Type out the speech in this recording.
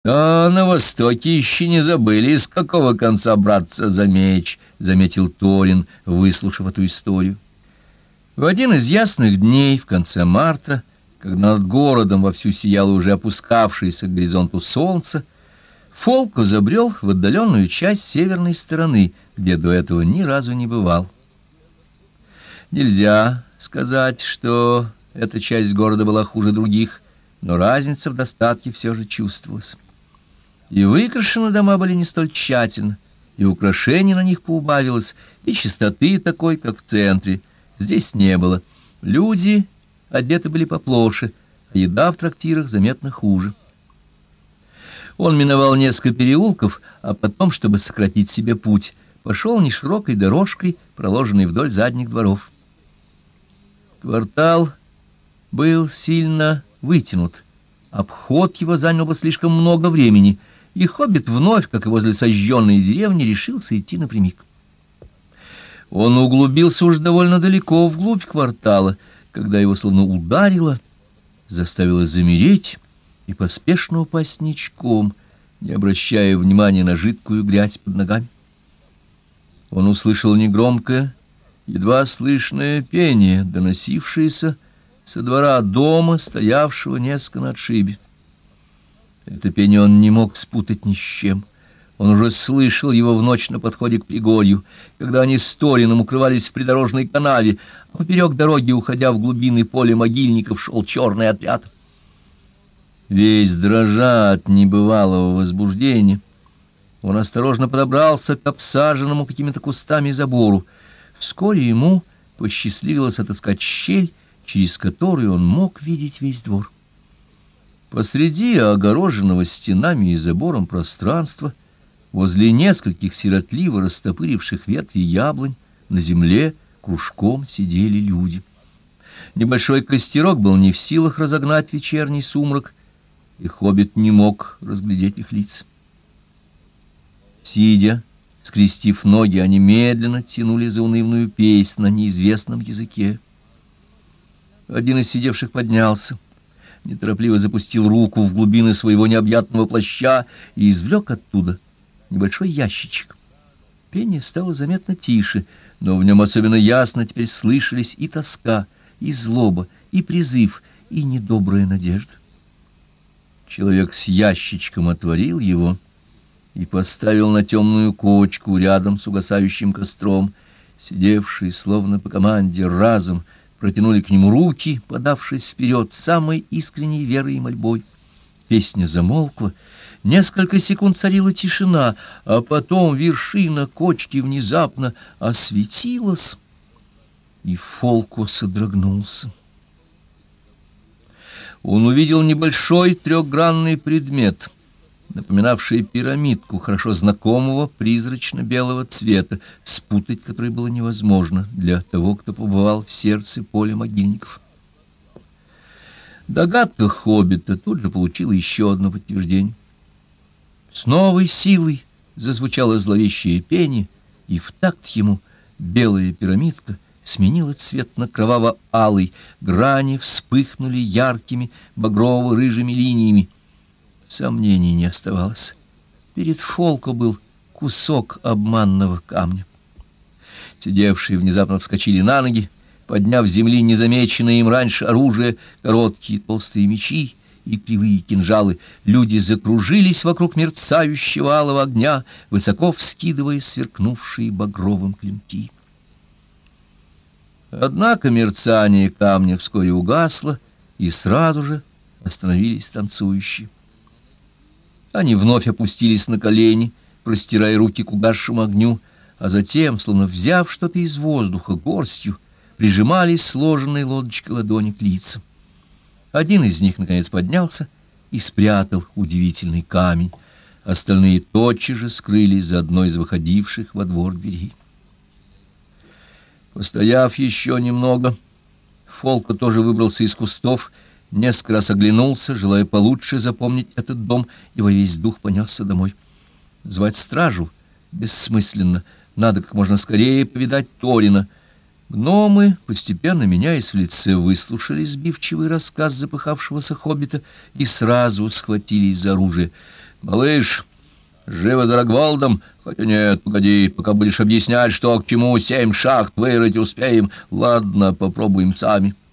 — А на востоке еще не забыли, с какого конца браться за меч, — заметил Торин, выслушав эту историю. В один из ясных дней в конце марта, когда над городом вовсю сияло уже опускавшееся к горизонту солнце, Фолко забрел в отдаленную часть северной стороны, где до этого ни разу не бывал. Нельзя сказать, что эта часть города была хуже других, но разница в достатке все же чувствовалась. И выкрашены дома были не столь тщательно, и украшений на них поубавилось, и чистоты такой, как в центре, здесь не было. Люди одеты были поплоше, а еда в трактирах заметно хуже. Он миновал несколько переулков, а потом, чтобы сократить себе путь, пошел неширокой дорожкой, проложенной вдоль задних дворов. Квартал был сильно вытянут. Обход его занял бы слишком много времени — и хоббит вновь, как и возле сожженной деревни, решился идти напрямик. Он углубился уж довольно далеко вглубь квартала, когда его словно ударило, заставило замереть и поспешно упасть ничком, не обращая внимания на жидкую грязь под ногами. Он услышал негромкое, едва слышное пение, доносившееся со двора дома, стоявшего несколько на отшибе. Это пение он не мог спутать ни с чем. Он уже слышал его в ночь на подходе к Пригорью, когда они с Торином укрывались в придорожной канаве, а поперек дороги, уходя в глубины поля могильников, шел черный отряд. Весь дрожа от небывалого возбуждения, он осторожно подобрался к обсаженному какими-то кустами забору. Вскоре ему посчастливилось отыскать щель, через которую он мог видеть весь двор. Посреди огороженного стенами и забором пространства, возле нескольких сиротливо растопыривших ветви яблонь, на земле кружком сидели люди. Небольшой костерок был не в силах разогнать вечерний сумрак, и хоббит не мог разглядеть их лиц. Сидя, скрестив ноги, они медленно тянули заунывную песнь на неизвестном языке. Один из сидевших поднялся — неторопливо запустил руку в глубины своего необъятного плаща и извлек оттуда небольшой ящичек. Пение стало заметно тише, но в нем особенно ясно теперь слышались и тоска, и злоба, и призыв, и недобрая надежда. Человек с ящичком отворил его и поставил на темную кочку рядом с угасающим костром, сидевший, словно по команде, разом — протянули к нему руки, подавшись вперед самой искренней верой и мольбой. Песня замолкла, несколько секунд царила тишина, а потом вершина кочки внезапно осветилась, и Фолко содрогнулся. Он увидел небольшой трехгранный предмет — напоминавшая пирамидку хорошо знакомого призрачно-белого цвета, спутать который было невозможно для того, кто побывал в сердце поля могильников. Догадка хоббита тут же получила еще одно подтверждение. С новой силой зазвучало зловещее пение, и в такт ему белая пирамидка сменила цвет на кроваво-алый, грани вспыхнули яркими багрово-рыжими линиями, Сомнений не оставалось. Перед Фолко был кусок обманного камня. Сидевшие внезапно вскочили на ноги, подняв с земли незамеченное им раньше оружие, короткие толстые мечи и кривые кинжалы. Люди закружились вокруг мерцающего алого огня, высоко вскидывая сверкнувшие багровым клинки. Однако мерцание камня вскоре угасло, и сразу же остановились танцующие. Они вновь опустились на колени, простирая руки к угасшему огню, а затем, словно взяв что-то из воздуха горстью, прижимались сложенной лодочкой ладони к лицам. Один из них, наконец, поднялся и спрятал удивительный камень. Остальные тотчас же скрылись за одной из выходивших во двор дверей. Постояв еще немного, Фолка тоже выбрался из кустов несколько раз оглянулся, желая получше запомнить этот дом, и во весь дух понесся домой. Звать стражу бессмысленно, надо как можно скорее повидать Торина. Гномы, постепенно меняясь в лице, выслушали сбивчивый рассказ запыхавшегося хоббита и сразу схватились за оружие. Малыш, живо за Рогволдом? Хотя нет, погоди, пока будешь объяснять, что к чему семь шахт вырыть успеем. Ладно, попробуем сами. —